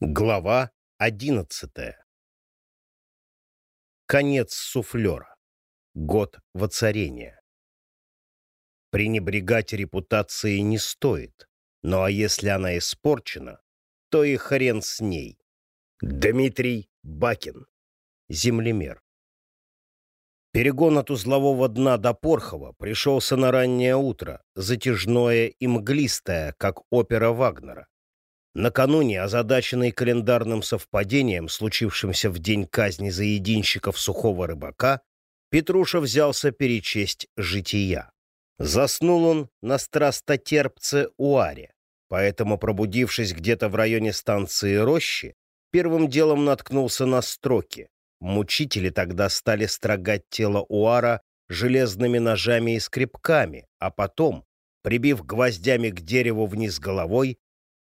Глава одиннадцатая. Конец суфлера. Год воцарения. Пренебрегать репутацией не стоит, ну а если она испорчена, то и хрен с ней. Дмитрий Бакин. Землемер. Перегон от узлового дна до Порхова пришелся на раннее утро, затяжное и мглистое, как опера Вагнера. Накануне, озадаченный календарным совпадением, случившимся в день казни заединщиков сухого рыбака, Петруша взялся перечесть жития. Заснул он на страстотерпце Уаре, поэтому, пробудившись где-то в районе станции Рощи, первым делом наткнулся на строки. Мучители тогда стали строгать тело Уара железными ножами и скребками, а потом, прибив гвоздями к дереву вниз головой,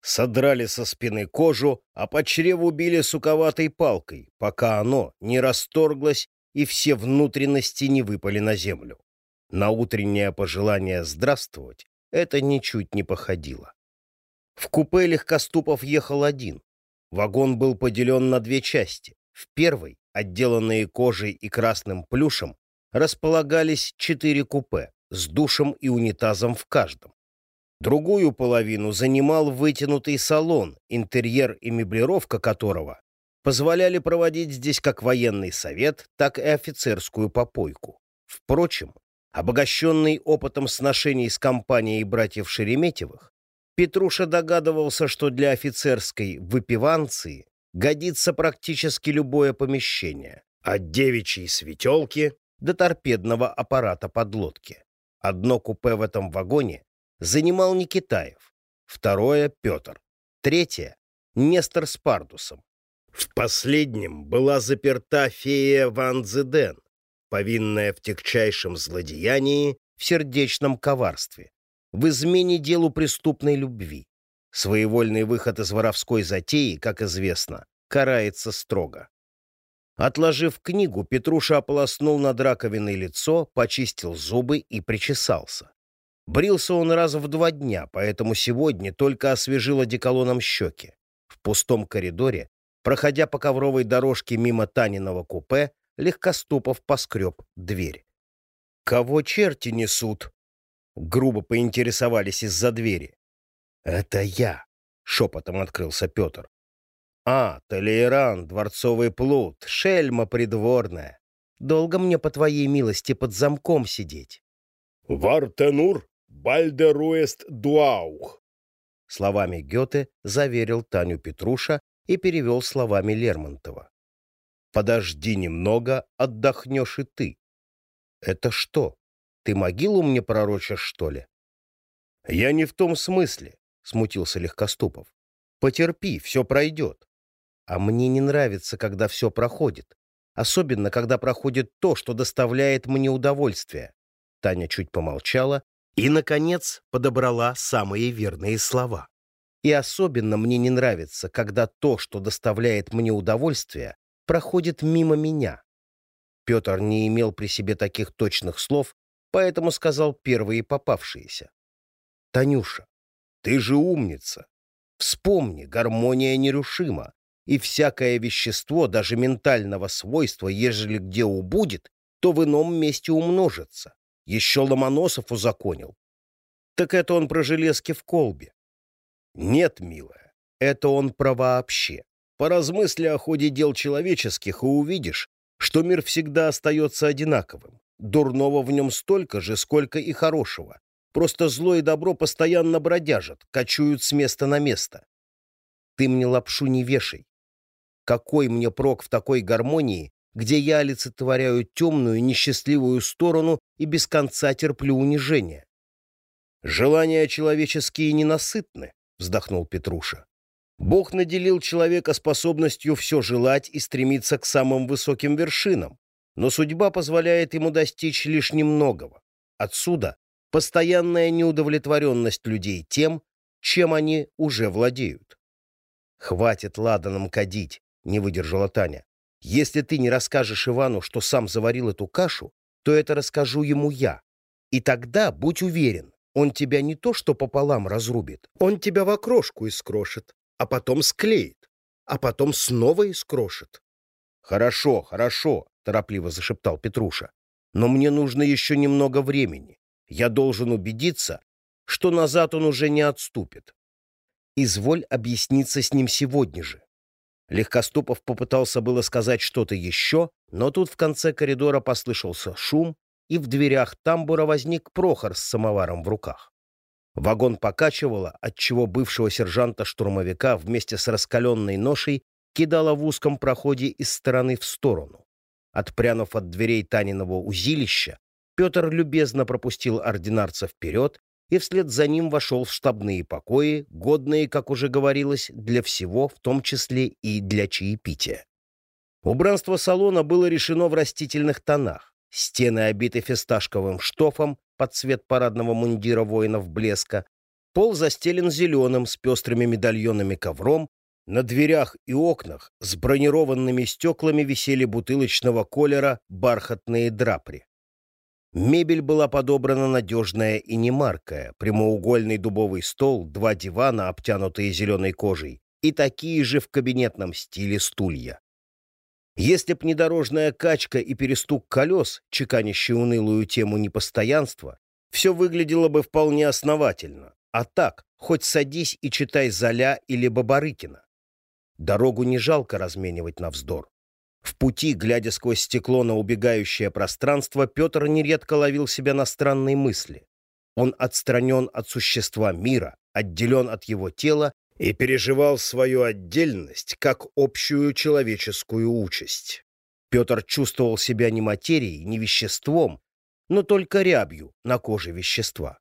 содрали со спины кожу, а по чреву били суковатой палкой, пока оно не расторглось и все внутренности не выпали на землю. На утреннее пожелание здравствовать это ничуть не походило. В купе Легкоступов ехал один. Вагон был поделен на две части. В первой, отделанные кожей и красным плюшем, располагались четыре купе с душем и унитазом в каждом. Другую половину занимал вытянутый салон, интерьер и меблировка которого позволяли проводить здесь как военный совет, так и офицерскую попойку. Впрочем, обогащенный опытом сношений с компанией братьев Шереметьевых, Петруша догадывался, что для офицерской выпиванции годится практически любое помещение, от девичьей светелки до торпедного аппарата подлодки. Одно купе в этом вагоне занимал Никитаев, второе — Петр, третье — Нестор с Пардусом. В последнем была заперта фея Ван Зеден, повинная в тягчайшем злодеянии, в сердечном коварстве, в измене делу преступной любви. Своевольный выход из воровской затеи, как известно, карается строго. Отложив книгу, Петруша ополоснул над раковиной лицо, почистил зубы и причесался. Брился он раз в два дня, поэтому сегодня только освежил одеколоном щеки. В пустом коридоре, проходя по ковровой дорожке мимо Таниного купе, Легкоступов поскреб дверь. «Кого черти несут?» Грубо поинтересовались из-за двери. «Это я», — шепотом открылся Петр. «А, Толейран, дворцовый плут, шельма придворная. Долго мне, по твоей милости, под замком сидеть?» «Вартенур Бальдеруэст дуаух. Словами Гёте заверил Таню Петруша и перевел словами Лермонтова. «Подожди немного, отдохнешь и ты». «Это что? Ты могилу мне пророчишь, что ли?» «Я не в том смысле», — смутился Легкоступов. «Потерпи, все пройдет». «А мне не нравится, когда все проходит. Особенно, когда проходит то, что доставляет мне удовольствие». Таня чуть помолчала и, наконец, подобрала самые верные слова. И особенно мне не нравится, когда то, что доставляет мне удовольствие, проходит мимо меня. Петр не имел при себе таких точных слов, поэтому сказал первые попавшиеся. «Танюша, ты же умница. Вспомни, гармония нерушима, и всякое вещество, даже ментального свойства, ежели где убудет, то в ином месте умножится. Еще Ломоносов узаконил. Так это он про железки в колбе. Нет, милая, это он про вообще. Поразмысли о ходе дел человеческих и увидишь, что мир всегда остается одинаковым. Дурного в нем столько же, сколько и хорошего. Просто зло и добро постоянно бродяжат, кочуют с места на место. Ты мне лапшу не вешай. Какой мне прок в такой гармонии, где я олицетворяю темную, несчастливую сторону и без конца терплю унижение. «Желания человеческие ненасытны», — вздохнул Петруша. «Бог наделил человека способностью все желать и стремиться к самым высоким вершинам, но судьба позволяет ему достичь лишь немногого. Отсюда постоянная неудовлетворенность людей тем, чем они уже владеют. «Хватит ладаном кадить», — не выдержала Таня. Если ты не расскажешь Ивану, что сам заварил эту кашу, то это расскажу ему я. И тогда, будь уверен, он тебя не то что пополам разрубит, он тебя в окрошку искрошит, а потом склеит. а потом снова искрошит. «Хорошо, хорошо», — торопливо зашептал Петруша. «Но мне нужно еще немного времени. Я должен убедиться, что назад он уже не отступит. Изволь объясниться с ним сегодня же». Легкоступов попытался было сказать что-то еще, но тут в конце коридора послышался шум, и в дверях тамбура возник Прохор с самоваром в руках. Вагон покачивало, отчего бывшего сержанта-штурмовика вместе с раскаленной ношей кидало в узком проходе из стороны в сторону. Отпрянув от дверей Таниного узилища, Петр любезно пропустил ординарца вперед и вслед за ним вошел в штабные покои, годные, как уже говорилось, для всего, в том числе и для чаепития. Убранство салона было решено в растительных тонах. Стены обиты фисташковым штофом под цвет парадного мундира воинов блеска. Пол застелен зеленым с пестрыми медальонами ковром. На дверях и окнах с бронированными стеклами висели бутылочного колера бархатные драпри. Мебель была подобрана надежная и немаркая, прямоугольный дубовый стол, два дивана, обтянутые зеленой кожей, и такие же в кабинетном стиле стулья. Если б не дорожная качка и перестук колес, чеканящий унылую тему непостоянства, все выглядело бы вполне основательно. А так, хоть садись и читай Золя или Бабарыкина. Дорогу не жалко разменивать на вздор. В пути, глядя сквозь стекло на убегающее пространство, Петр нередко ловил себя на странные мысли. Он отстранен от существа мира, отделен от его тела и переживал свою отдельность как общую человеческую участь. Петр чувствовал себя не материей, не веществом, но только рябью на коже вещества.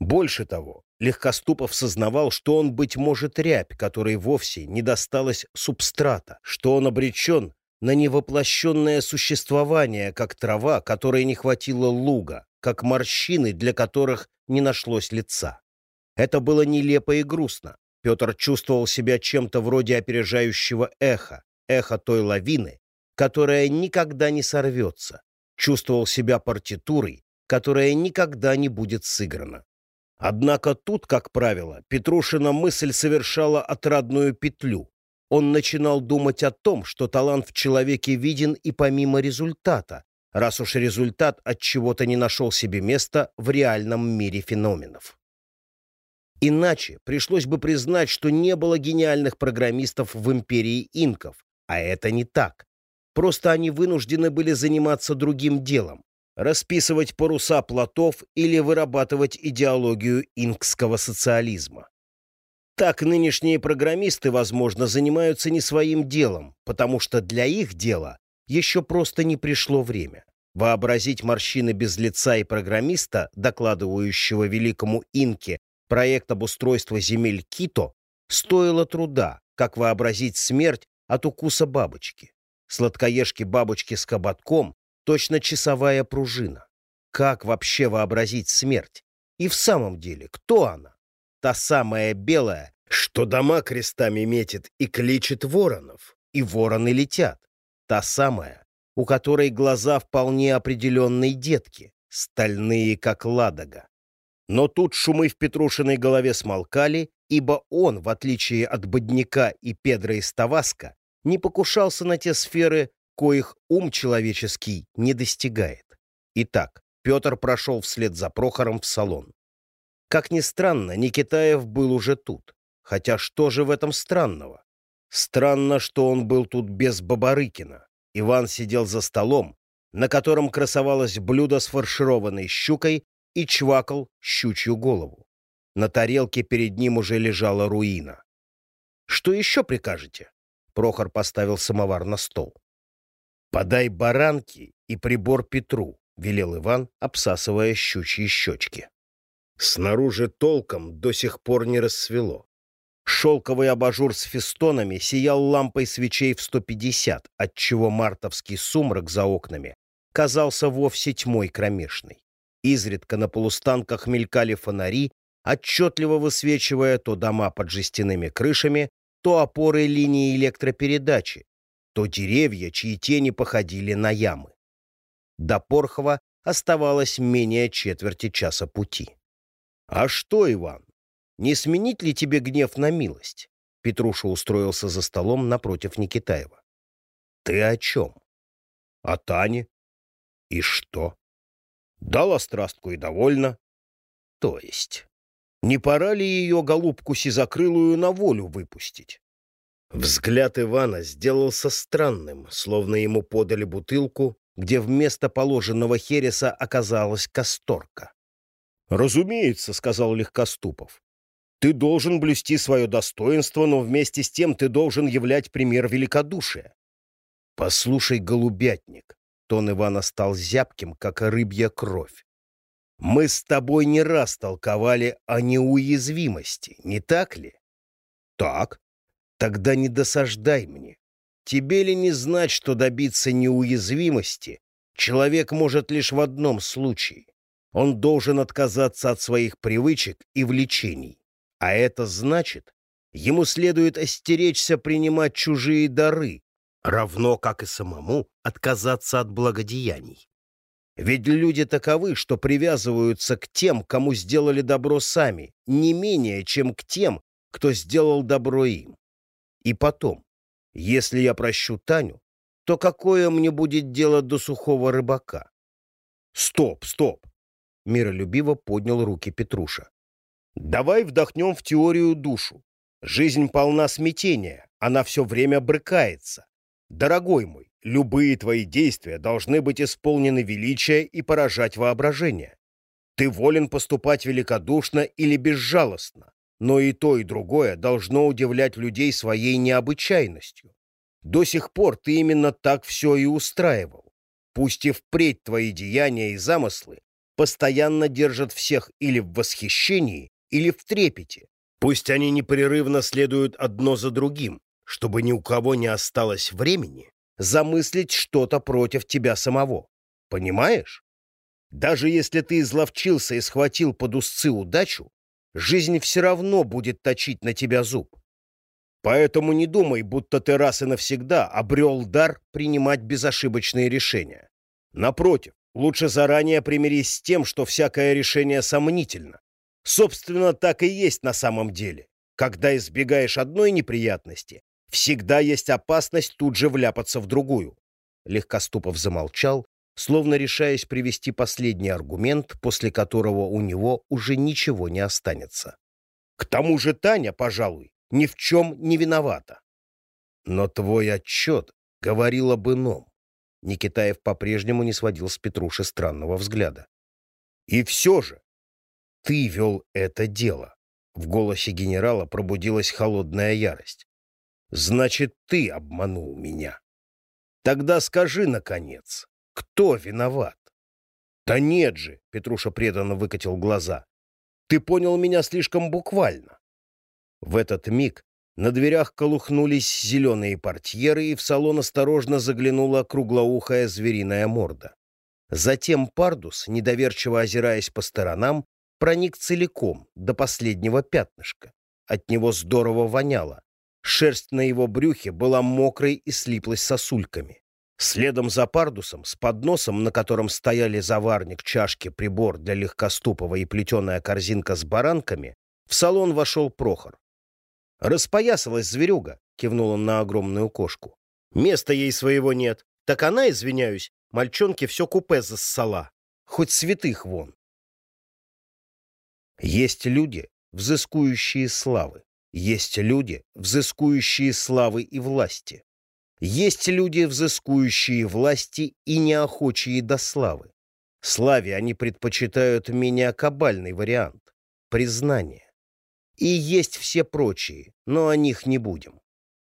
Больше того, Легкоступов сознавал, что он, быть может, рябь, которой вовсе не досталось субстрата, что он обречен на невоплощенное существование, как трава, которой не хватило луга, как морщины, для которых не нашлось лица. Это было нелепо и грустно, Петр чувствовал себя чем-то вроде опережающего эха, эха той лавины, которая никогда не сорвется, чувствовал себя партитурой, которая никогда не будет сыграна. Однако тут, как правило, Петрушина мысль совершала отрадную петлю. Он начинал думать о том, что талант в человеке виден и помимо результата, раз уж результат от чего-то не нашел себе места в реальном мире феноменов. Иначе пришлось бы признать, что не было гениальных программистов в империи инков, а это не так. Просто они вынуждены были заниматься другим делом — расписывать паруса плотов или вырабатывать идеологию инкского социализма. Так нынешние программисты, возможно, занимаются не своим делом, потому что для их дела еще просто не пришло время. Вообразить морщины без лица и программиста, докладывающего великому инке Проект обустройства земель Кито стоило труда, как вообразить смерть от укуса бабочки. Сладкоежки бабочки с кабатком — точно часовая пружина. Как вообще вообразить смерть? И в самом деле, кто она? Та самая белая, что дома крестами метит и кличет воронов, и вороны летят. Та самая, у которой глаза вполне определенной детки, стальные, как ладога. Но тут шумы в Петрушиной голове смолкали, ибо он, в отличие от Бодняка и Педра из Таваска, не покушался на те сферы, коих ум человеческий не достигает. Итак, Петр прошел вслед за Прохором в салон. Как ни странно, Никитаев был уже тут. Хотя что же в этом странного? Странно, что он был тут без Бабарыкина. Иван сидел за столом, на котором красовалось блюдо с фаршированной щукой и чвакал щучью голову. На тарелке перед ним уже лежала руина. «Что еще прикажете?» Прохор поставил самовар на стол. «Подай баранки и прибор Петру», — велел Иван, обсасывая щучьи щечки. Снаружи толком до сих пор не рассвело. Шелковый абажур с фестонами сиял лампой свечей в 150, отчего мартовский сумрак за окнами казался вовсе тьмой кромешной. Изредка на полустанках мелькали фонари, отчетливо высвечивая то дома под жестяными крышами, то опоры линии электропередачи, то деревья, чьи тени походили на ямы. До Порхова оставалось менее четверти часа пути. «А что, Иван, не сменить ли тебе гнев на милость?» Петруша устроился за столом напротив Никитаева. «Ты о чем?» «О Тане». «И что?» «Дала страстку и довольна». «То есть, не пора ли ее, голубку сизокрылую, на волю выпустить?» Взгляд Ивана сделался странным, словно ему подали бутылку, где вместо положенного хереса оказалась касторка. «Разумеется», — сказал Легкоступов. «Ты должен блюсти свое достоинство, но вместе с тем ты должен являть пример великодушия». «Послушай, голубятник», — тон Ивана стал зябким, как рыбья кровь. «Мы с тобой не раз толковали о неуязвимости, не так ли?» «Так», Тогда не досаждай мне. Тебе ли не знать, что добиться неуязвимости человек может лишь в одном случае? Он должен отказаться от своих привычек и влечений. А это значит, ему следует остеречься принимать чужие дары, равно как и самому отказаться от благодеяний. Ведь люди таковы, что привязываются к тем, кому сделали добро сами, не менее, чем к тем, кто сделал добро им. И потом, если я прощу Таню, то какое мне будет дело до сухого рыбака? Стоп, стоп! Миролюбиво поднял руки Петруша. Давай вдохнем в теорию душу. Жизнь полна смятения, она все время брыкается. Дорогой мой, любые твои действия должны быть исполнены величия и поражать воображение. Ты волен поступать великодушно или безжалостно, но и то, и другое должно удивлять людей своей необычайностью. До сих пор ты именно так все и устраивал. Пусть и впредь твои деяния и замыслы постоянно держат всех или в восхищении, или в трепете. Пусть они непрерывно следуют одно за другим, чтобы ни у кого не осталось времени замыслить что-то против тебя самого. Понимаешь? Даже если ты изловчился и схватил под узцы удачу, жизнь все равно будет точить на тебя зуб. Поэтому не думай, будто ты раз и навсегда обрел дар принимать безошибочные решения. Напротив, лучше заранее примирись с тем, что всякое решение сомнительно. Собственно, так и есть на самом деле. Когда избегаешь одной неприятности, всегда есть опасность тут же вляпаться в другую. Легкоступов замолчал, словно решаясь привести последний аргумент, после которого у него уже ничего не останется. К тому же Таня, пожалуй, ни в чем не виновата. Но твой отчет говорил об ином. Никитаев по-прежнему не сводил с Петруши странного взгляда. И все же ты вел это дело. В голосе генерала пробудилась холодная ярость. Значит, ты обманул меня. Тогда скажи, наконец, кто виноват? Да нет же, Петруша преданно выкатил глаза. Ты понял меня слишком буквально. В этот миг на дверях колухнулись зеленые портьеры, и в салон осторожно заглянула круглоухая звериная морда. Затем Пардус, недоверчиво озираясь по сторонам, проник целиком, до последнего пятнышка. От него здорово воняло. Шерсть на его брюхе была мокрой и слиплась сосульками. Следом за пардусом, с подносом, на котором стояли заварник, чашки, прибор для легкоступого и плетеная корзинка с баранками, в салон вошел Прохор. «Распоясалась зверюга», — кивнул он на огромную кошку. «Места ей своего нет. Так она, извиняюсь, мальчонке все купе зассала. Хоть святых вон». Есть люди, взыскующие славы. Есть люди, взыскующие славы и власти. Есть люди, взыскующие власти и неохочие до славы. Славе они предпочитают менее кабальный вариант — признание. И есть все прочие, но о них не будем.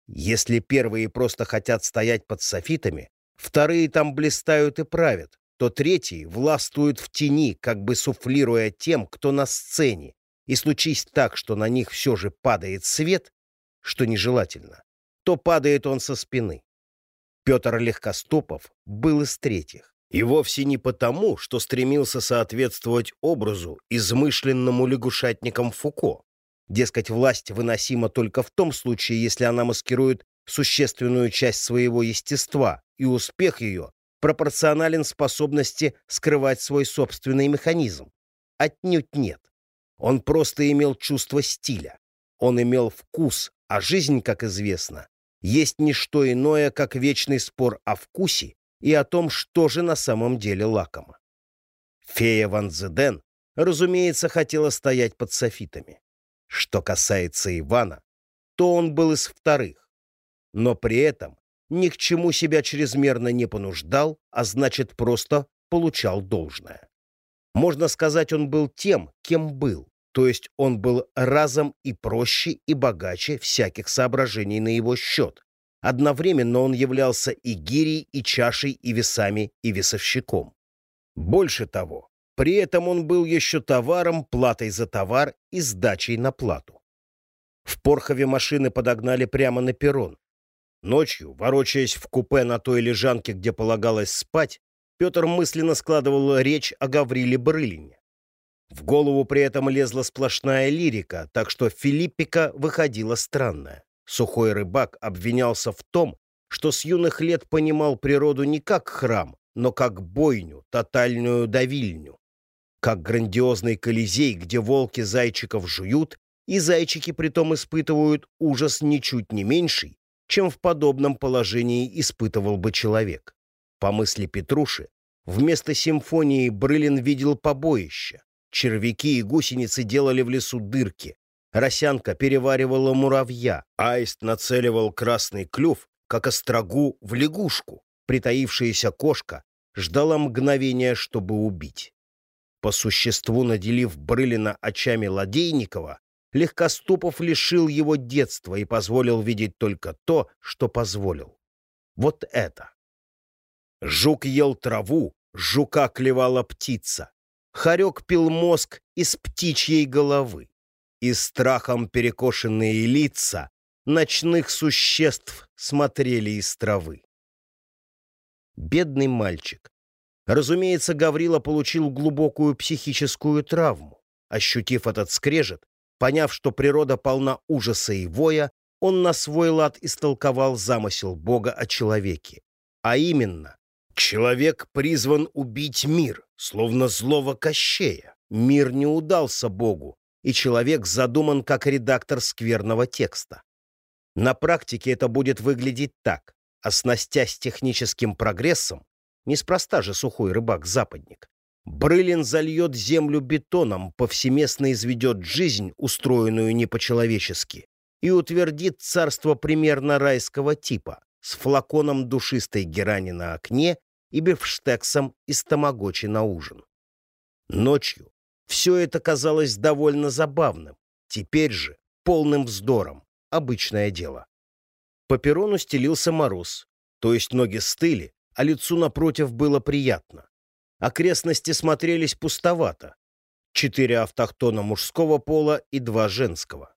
Если первые просто хотят стоять под софитами, вторые там блистают и правят, то третьи властвуют в тени, как бы суфлируя тем, кто на сцене, и случись так, что на них все же падает свет, что нежелательно, то падает он со спины. Петр Легкостопов был из третьих. И вовсе не потому, что стремился соответствовать образу, измышленному лягушатником Фуко. Дескать, власть выносима только в том случае, если она маскирует существенную часть своего естества, и успех ее пропорционален способности скрывать свой собственный механизм. Отнюдь нет. Он просто имел чувство стиля. Он имел вкус, А жизнь, как известно, есть не что иное, как вечный спор о вкусе и о том, что же на самом деле лакомо. Фея Ван Зеден, разумеется, хотела стоять под софитами. Что касается Ивана, то он был из вторых. Но при этом ни к чему себя чрезмерно не понуждал, а значит, просто получал должное. Можно сказать, он был тем, кем был, то есть он был разом и проще, и богаче всяких соображений на его счет. Одновременно он являлся и гирей, и чашей, и весами, и весовщиком. Больше того, при этом он был еще товаром, платой за товар и сдачей на плату. В Порхове машины подогнали прямо на перрон. Ночью, ворочаясь в купе на той лежанке, где полагалось спать, Петр мысленно складывал речь о Гавриле Брылине. В голову при этом лезла сплошная лирика, так что Филиппика выходила странная. Сухой рыбак обвинялся в том, что с юных лет понимал природу не как храм, но как бойню, тотальную давильню. Как грандиозный колизей, где волки зайчиков жуют, и зайчики притом испытывают ужас ничуть не меньший, чем в подобном положении испытывал бы человек. По мысли Петруши, вместо симфонии Брылин видел побоище. Червяки и гусеницы делали в лесу дырки. Росянка переваривала муравья. Аист нацеливал красный клюв, как острогу, в лягушку. Притаившаяся кошка ждала мгновения, чтобы убить. По существу наделив Брылина очами Ладейникова, Легкоступов лишил его детства и позволил видеть только то, что позволил. Вот это. Жук ел траву, жука клевала птица. Хорек пил мозг из птичьей головы. И страхом перекошенные лица ночных существ смотрели из травы. Бедный мальчик. Разумеется, Гаврила получил глубокую психическую травму. Ощутив этот скрежет, Поняв, что природа полна ужаса и воя, он на свой лад истолковал замысел Бога о человеке. А именно, человек призван убить мир, словно злого Кощея. Мир не удался Богу, и человек задуман как редактор скверного текста. На практике это будет выглядеть так. Оснастясь техническим прогрессом, неспроста же сухой рыбак-западник, Брылин зальет землю бетоном, повсеместно изведет жизнь, устроенную не по-человечески, и утвердит царство примерно райского типа, с флаконом душистой герани на окне и бифштексом из тамагочи на ужин. Ночью все это казалось довольно забавным, теперь же полным вздором, обычное дело. По перрону стелился мороз, то есть ноги стыли, а лицу напротив было приятно. Окрестности смотрелись пустовато. Четыре автохтона мужского пола и два женского.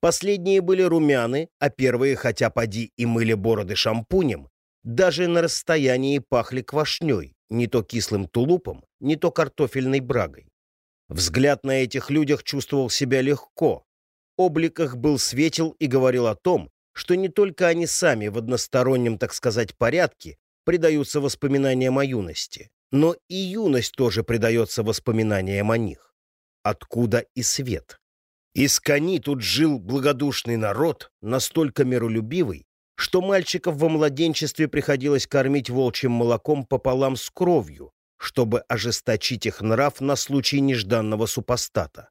Последние были румяны, а первые, хотя поди и мыли бороды шампунем, даже на расстоянии пахли квашней, не то кислым тулупом, не то картофельной брагой. Взгляд на этих людях чувствовал себя легко. Облик их был светел и говорил о том, что не только они сами в одностороннем, так сказать, порядке предаются воспоминаниям о юности, но и юность тоже предается воспоминаниям о них. Откуда и свет? Из кони тут жил благодушный народ, настолько миролюбивый, что мальчиков во младенчестве приходилось кормить волчьим молоком пополам с кровью, чтобы ожесточить их нрав на случай нежданного супостата.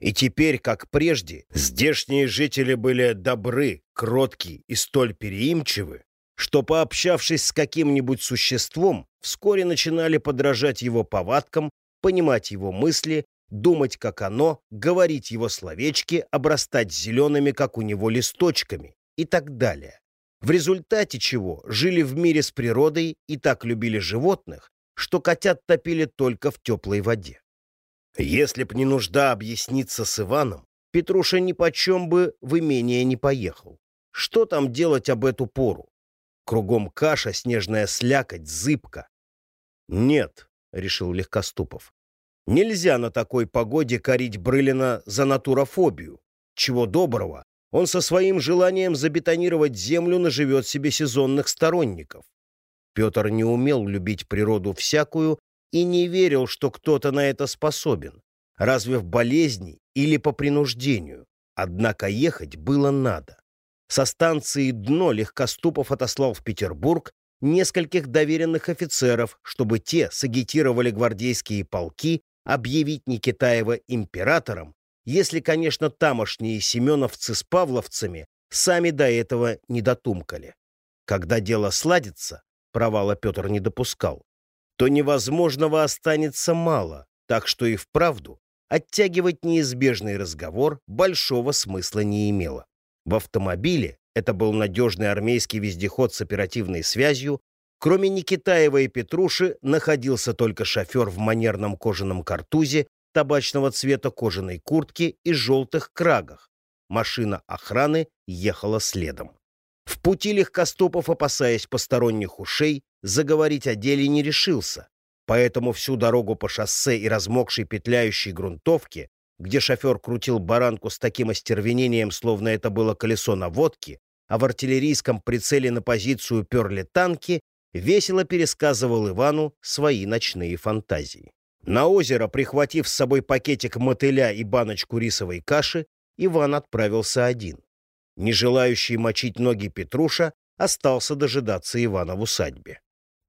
И теперь, как прежде, здешние жители были добры, кротки и столь переимчивы, что, пообщавшись с каким-нибудь существом, вскоре начинали подражать его повадкам, понимать его мысли, думать, как оно, говорить его словечки, обрастать зелеными, как у него, листочками и так далее. В результате чего жили в мире с природой и так любили животных, что котят топили только в теплой воде. Если б не нужда объясниться с Иваном, Петруша ни почем бы в имение не поехал. Что там делать об эту пору? Кругом каша, снежная слякоть, зыбка. «Нет», — решил Легкоступов, — «нельзя на такой погоде корить Брылина за натурофобию. Чего доброго, он со своим желанием забетонировать землю наживет себе сезонных сторонников. Петр не умел любить природу всякую и не верил, что кто-то на это способен, разве в болезни или по принуждению. Однако ехать было надо. Со станции «Дно» Легкоступов отослал в Петербург нескольких доверенных офицеров, чтобы те сагитировали гвардейские полки объявить Никитаева императором, если, конечно, тамошние семеновцы с павловцами сами до этого не дотумкали. Когда дело сладится, провала Петр не допускал, то невозможного останется мало, так что и вправду оттягивать неизбежный разговор большого смысла не имело. В автомобиле, это был надежный армейский вездеход с оперативной связью, кроме Никитаева и Петруши находился только шофер в манерном кожаном картузе, табачного цвета кожаной куртке и желтых крагах. Машина охраны ехала следом. В пути Легкостопов, опасаясь посторонних ушей, заговорить о деле не решился, поэтому всю дорогу по шоссе и размокшей петляющей грунтовке где шофер крутил баранку с таким остервенением, словно это было колесо наводки, а в артиллерийском прицеле на позицию перли танки, весело пересказывал Ивану свои ночные фантазии. На озеро, прихватив с собой пакетик мотыля и баночку рисовой каши, Иван отправился один. Не желающий мочить ноги Петруша остался дожидаться Ивана в усадьбе.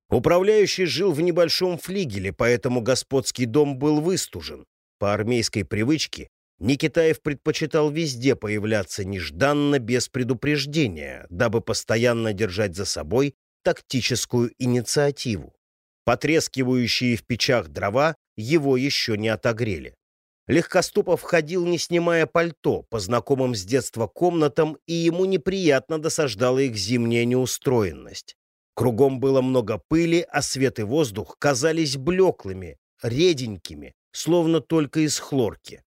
Управляющий жил в небольшом флигеле, поэтому господский дом был выстужен. По армейской привычке Никитаев предпочитал везде появляться нежданно, без предупреждения, дабы постоянно держать за собой тактическую инициативу. Потрескивающие в печах дрова его еще не отогрели. Легкоступов ходил, не снимая пальто, по знакомым с детства комнатам, и ему неприятно досаждала их зимняя неустроенность. Кругом было много пыли, а свет и воздух казались блеклыми, реденькими, словно только из хлорки.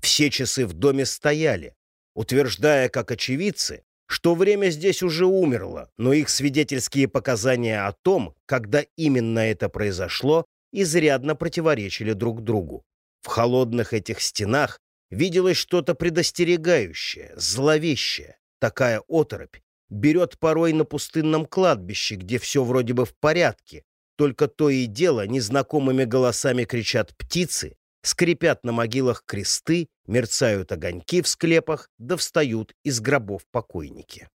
Все часы в доме стояли, утверждая, как очевидцы, что время здесь уже умерло, но их свидетельские показания о том, когда именно это произошло, изрядно противоречили друг другу. В холодных этих стенах виделось что-то предостерегающее, зловещее. Такая оторопь берет порой на пустынном кладбище, где все вроде бы в порядке, только то и дело незнакомыми голосами кричат птицы, скрипят на могилах кресты, мерцают огоньки в склепах, да встают из гробов покойники.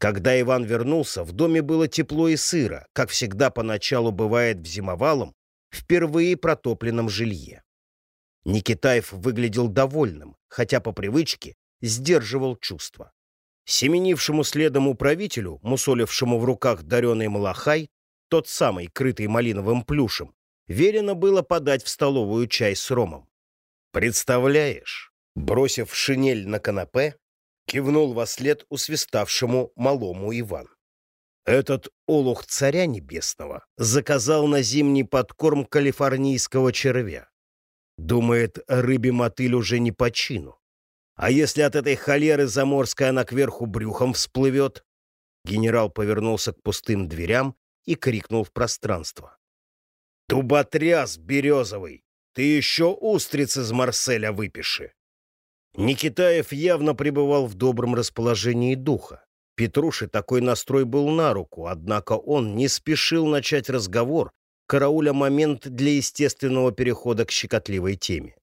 Когда Иван вернулся, в доме было тепло и сыро, как всегда поначалу бывает в зимовалом, впервые протопленном жилье. Никитаев выглядел довольным, хотя по привычке сдерживал чувства. Семенившему следом управителю, мусолившему в руках дареный малахай, тот самый, крытый малиновым плюшем, велено было подать в столовую чай с ромом. «Представляешь?» Бросив шинель на канапе, кивнул во след усвиставшему малому Иван. Этот олух царя небесного заказал на зимний подкорм калифорнийского червя. Думает, рыбе мотыль уже не по чину. А если от этой холеры заморская она кверху брюхом всплывет? Генерал повернулся к пустым дверям и крикнул в пространство. «Туботряс березовый! Ты еще устриц из Марселя выпиши!» Никитаев явно пребывал в добром расположении духа. Петруши такой настрой был на руку, однако он не спешил начать разговор, карауля момент для естественного перехода к щекотливой теме.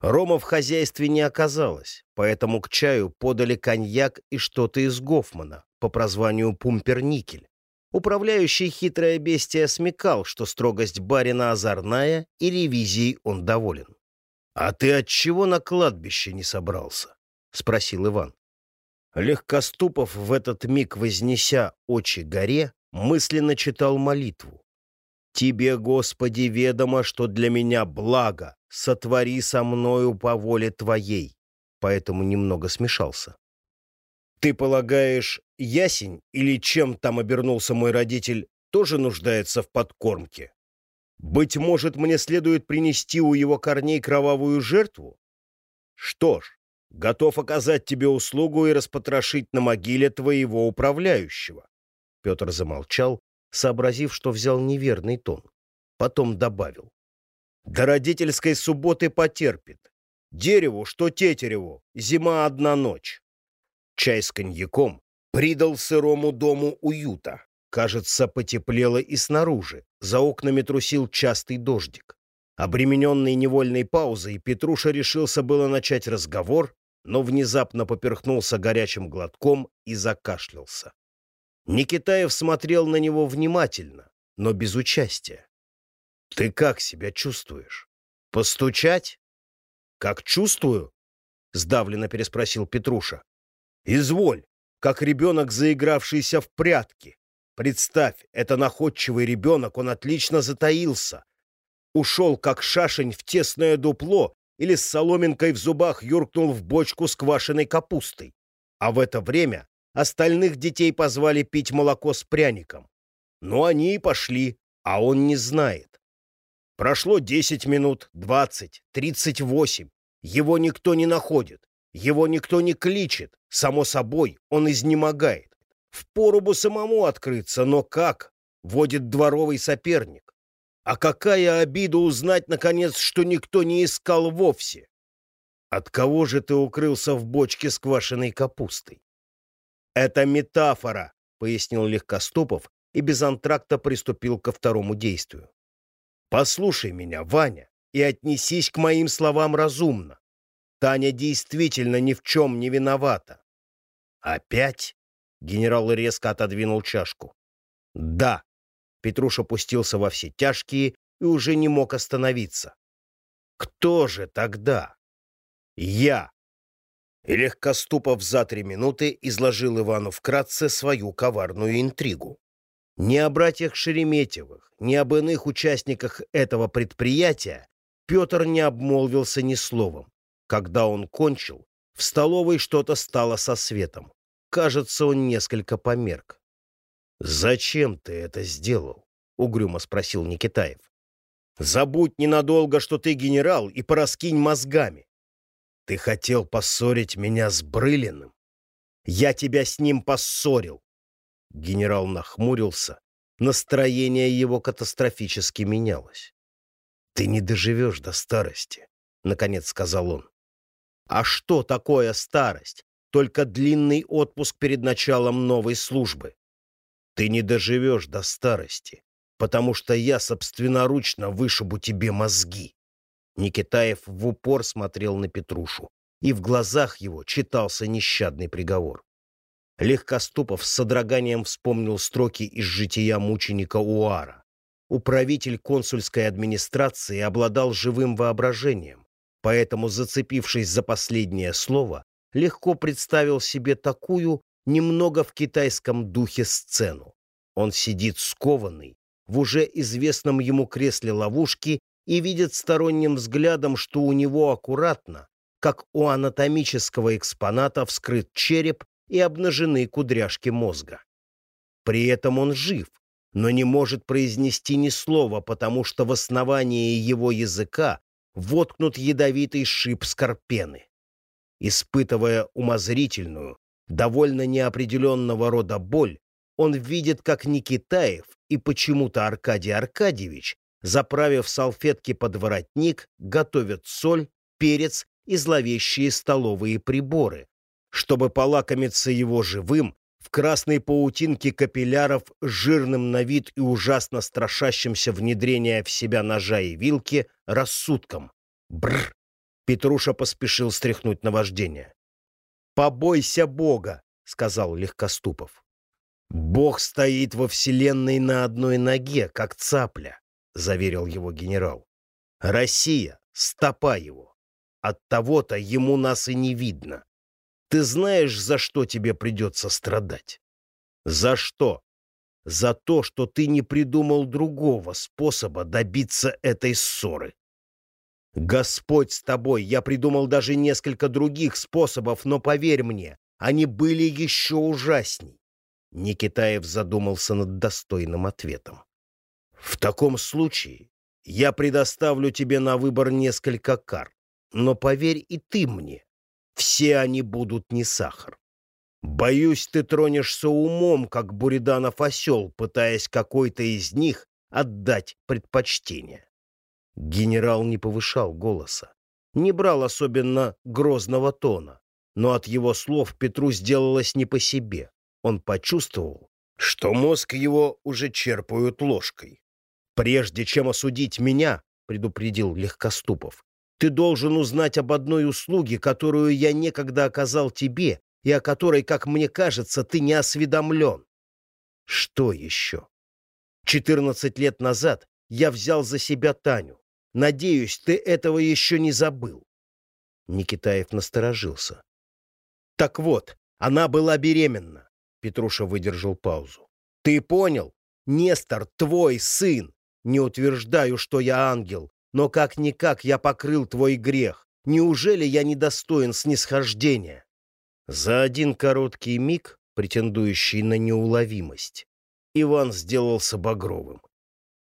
Рома в хозяйстве не оказалось, поэтому к чаю подали коньяк и что-то из Гофмана по прозванию Пумперникель. Управляющий хитрое бестия смекал, что строгость барина озорная, и ревизией он доволен. «А ты от чего на кладбище не собрался?» — спросил Иван. Легкоступов в этот миг, вознеся очи горе, мысленно читал молитву. «Тебе, Господи, ведомо, что для меня благо, сотвори со мною по воле Твоей». Поэтому немного смешался. Ты полагаешь, ясень или чем там обернулся мой родитель, тоже нуждается в подкормке? Быть может, мне следует принести у его корней кровавую жертву? Что ж, готов оказать тебе услугу и распотрошить на могиле твоего управляющего. Петр замолчал, сообразив, что взял неверный тон. Потом добавил. До родительской субботы потерпит. Дереву, что тетереву, зима одна ночь. Чай с коньяком придал сырому дому уюта. Кажется, потеплело и снаружи. За окнами трусил частый дождик. Обремененный невольной паузой, Петруша решился было начать разговор, но внезапно поперхнулся горячим глотком и закашлялся. Никитаев смотрел на него внимательно, но без участия. «Ты как себя чувствуешь? Постучать?» «Как чувствую?» — сдавленно переспросил Петруша. «Изволь, как ребенок, заигравшийся в прятки. Представь, это находчивый ребенок, он отлично затаился. Ушел, как шашень, в тесное дупло или с соломинкой в зубах юркнул в бочку с квашеной капустой. А в это время остальных детей позвали пить молоко с пряником. Но они и пошли, а он не знает. Прошло десять минут, двадцать, тридцать восемь. Его никто не находит, его никто не кличет. Само собой, он изнемогает. Впору бы самому открыться, но как? Водит дворовый соперник. А какая обида узнать, наконец, что никто не искал вовсе? От кого же ты укрылся в бочке с квашеной капустой? Это метафора, пояснил Легкоступов и без антракта приступил ко второму действию. Послушай меня, Ваня, и отнесись к моим словам разумно. Таня действительно ни в чем не виновата. Опять? Генерал резко отодвинул чашку. «Да». Петруш опустился во все тяжкие и уже не мог остановиться. «Кто же тогда?» «Я». И Легкоступов за три минуты изложил Ивану вкратце свою коварную интригу. Ни о братьях Шереметьевых, ни об иных участниках этого предприятия Петр не обмолвился ни словом. Когда он кончил, в столовой что-то стало со светом. Кажется, он несколько померк. «Зачем ты это сделал?» — угрюмо спросил Никитаев. «Забудь ненадолго, что ты генерал, и пораскинь мозгами. Ты хотел поссорить меня с Брылиным? Я тебя с ним поссорил!» Генерал нахмурился. Настроение его катастрофически менялось. «Ты не доживешь до старости», — наконец сказал он. «А что такое старость? только длинный отпуск перед началом новой службы. Ты не доживешь до старости, потому что я собственноручно вышибу тебе мозги. Никитаев в упор смотрел на Петрушу, и в глазах его читался нещадный приговор. Легкоступов с содроганием вспомнил строки из жития мученика Уара. Управитель консульской администрации обладал живым воображением, поэтому, зацепившись за последнее слово, легко представил себе такую, немного в китайском духе сцену. Он сидит скованный, в уже известном ему кресле ловушки и видит сторонним взглядом, что у него аккуратно, как у анатомического экспоната, вскрыт череп и обнажены кудряшки мозга. При этом он жив, но не может произнести ни слова, потому что в основании его языка воткнут ядовитый шип скорпены. Испытывая умозрительную, довольно неопределенного рода боль, он видит, как Никитаев и почему-то Аркадий Аркадьевич, заправив салфетки под воротник, готовят соль, перец и зловещие столовые приборы, чтобы полакомиться его живым, в красной паутинке капилляров жирным на вид и ужасно страшащимся внедрения в себя ножа и вилки рассудком. Бррр! Петруша поспешил стряхнуть наваждение. «Побойся Бога!» — сказал Легкоступов. «Бог стоит во Вселенной на одной ноге, как цапля», — заверил его генерал. «Россия — стопа его. От того-то ему нас и не видно. Ты знаешь, за что тебе придется страдать?» «За что?» «За то, что ты не придумал другого способа добиться этой ссоры. Господь с тобой, я придумал даже несколько других способов, но поверь мне, они были еще ужасней. Никитаев задумался над достойным ответом. В таком случае я предоставлю тебе на выбор несколько кар, но поверь и ты мне, все они будут не сахар. Боюсь, ты тронешься умом, как Буриданов осел, пытаясь какой-то из них отдать предпочтение. Генерал не повышал голоса, не брал особенно грозного тона, но от его слов Петру сделалось не по себе. Он почувствовал, что мозг его уже черпают ложкой. «Прежде чем осудить меня», — предупредил Легкоступов, Ты должен узнать об одной услуге, которую я некогда оказал тебе, и о которой, как мне кажется, ты не осведомлен. Что еще? Четырнадцать лет назад я взял за себя Таню. Надеюсь, ты этого еще не забыл. Никитаев насторожился. Так вот, она была беременна. Петруша выдержал паузу. Ты понял? Нестор твой сын. Не утверждаю, что я ангел, но как-никак я покрыл твой грех. Неужели я недостоин снисхождения? За один короткий миг, претендующий на неуловимость, Иван сделался багровым.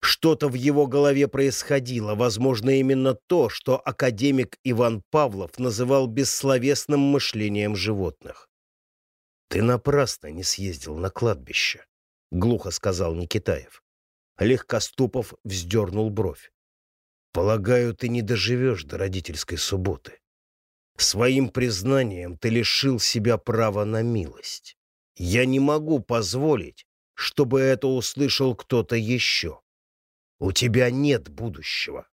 Что-то в его голове происходило, возможно, именно то, что академик Иван Павлов называл бессловесным мышлением животных. «Ты напрасно не съездил на кладбище», — глухо сказал Никитаев. Легкоступов вздернул бровь. «Полагаю, ты не доживешь до родительской субботы. Своим признанием ты лишил себя права на милость. Я не могу позволить, чтобы это услышал кто-то еще. У тебя нет будущего.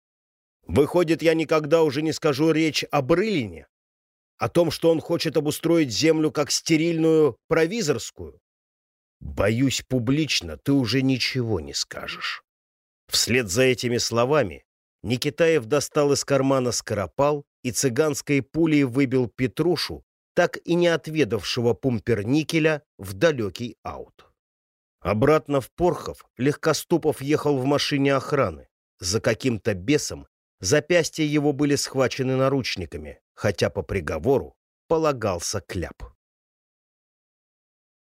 Выходит, я никогда уже не скажу речь о Брылине? О том, что он хочет обустроить землю как стерильную провизорскую? Боюсь, публично ты уже ничего не скажешь. Вслед за этими словами Никитаев достал из кармана скоропал и цыганской пулей выбил Петрушу, так и не отведавшего пумперникеля, в далекий аут. Обратно в Порхов Легкоступов ехал в машине охраны. За каким-то бесом запястья его были схвачены наручниками, хотя по приговору полагался кляп.